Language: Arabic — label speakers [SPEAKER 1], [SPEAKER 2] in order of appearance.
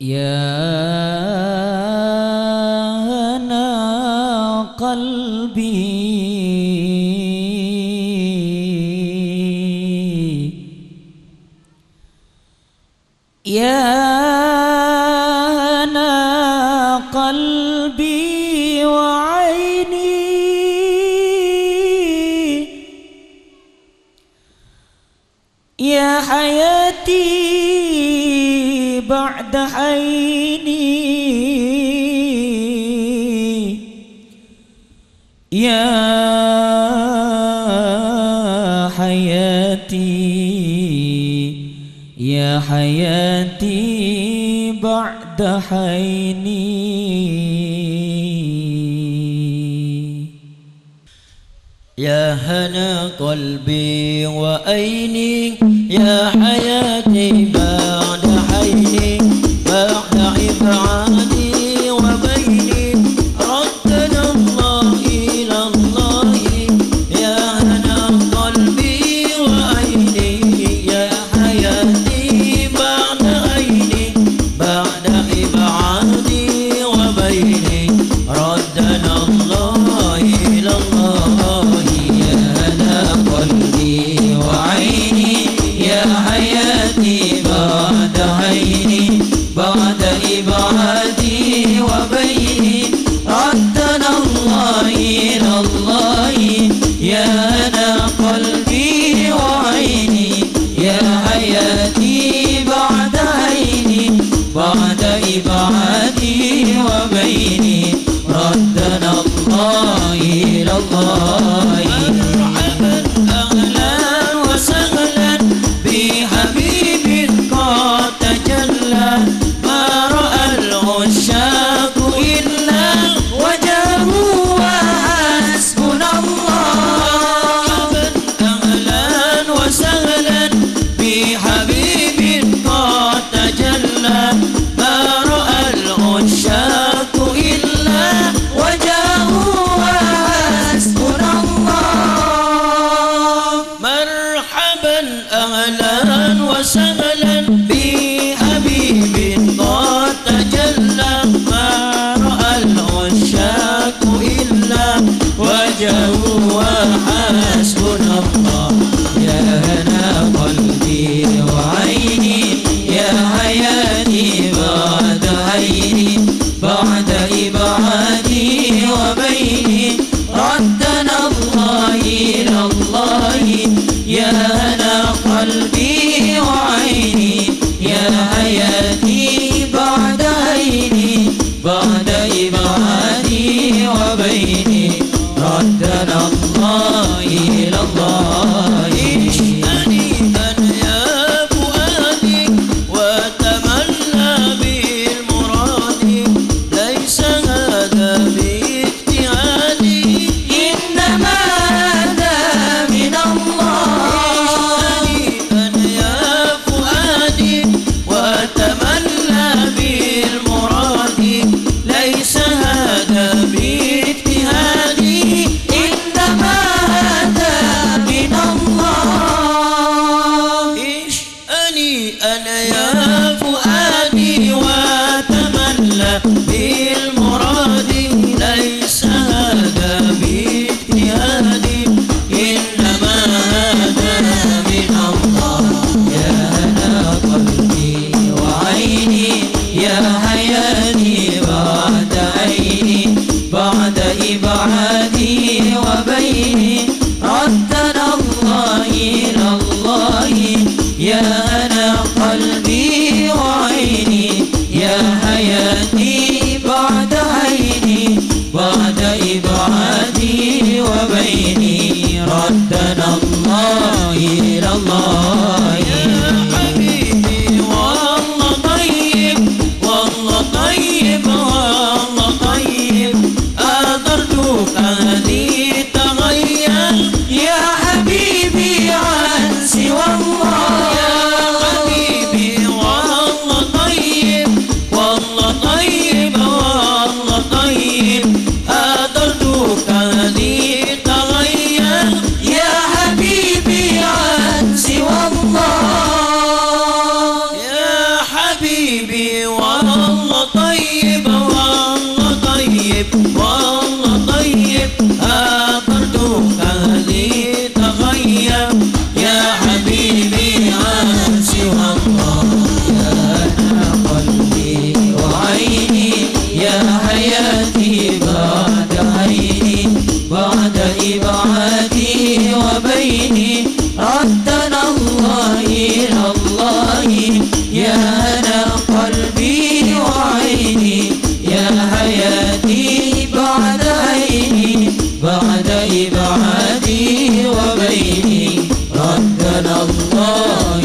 [SPEAKER 1] يا أنا قلبي يا أنا قلبي وعيني يا حياتي بعد عيني. يا حياتي يا حياتي بعد حيني.
[SPEAKER 2] يا هنا قلبي وأيني يا حياتي بعد ردنا الله يا أنا قلبي وعيني يا حياتي بعد عيني بعد إبعادي وبيني ردنا الله إلى الله. Santa إبعادي وبيني ردنا الله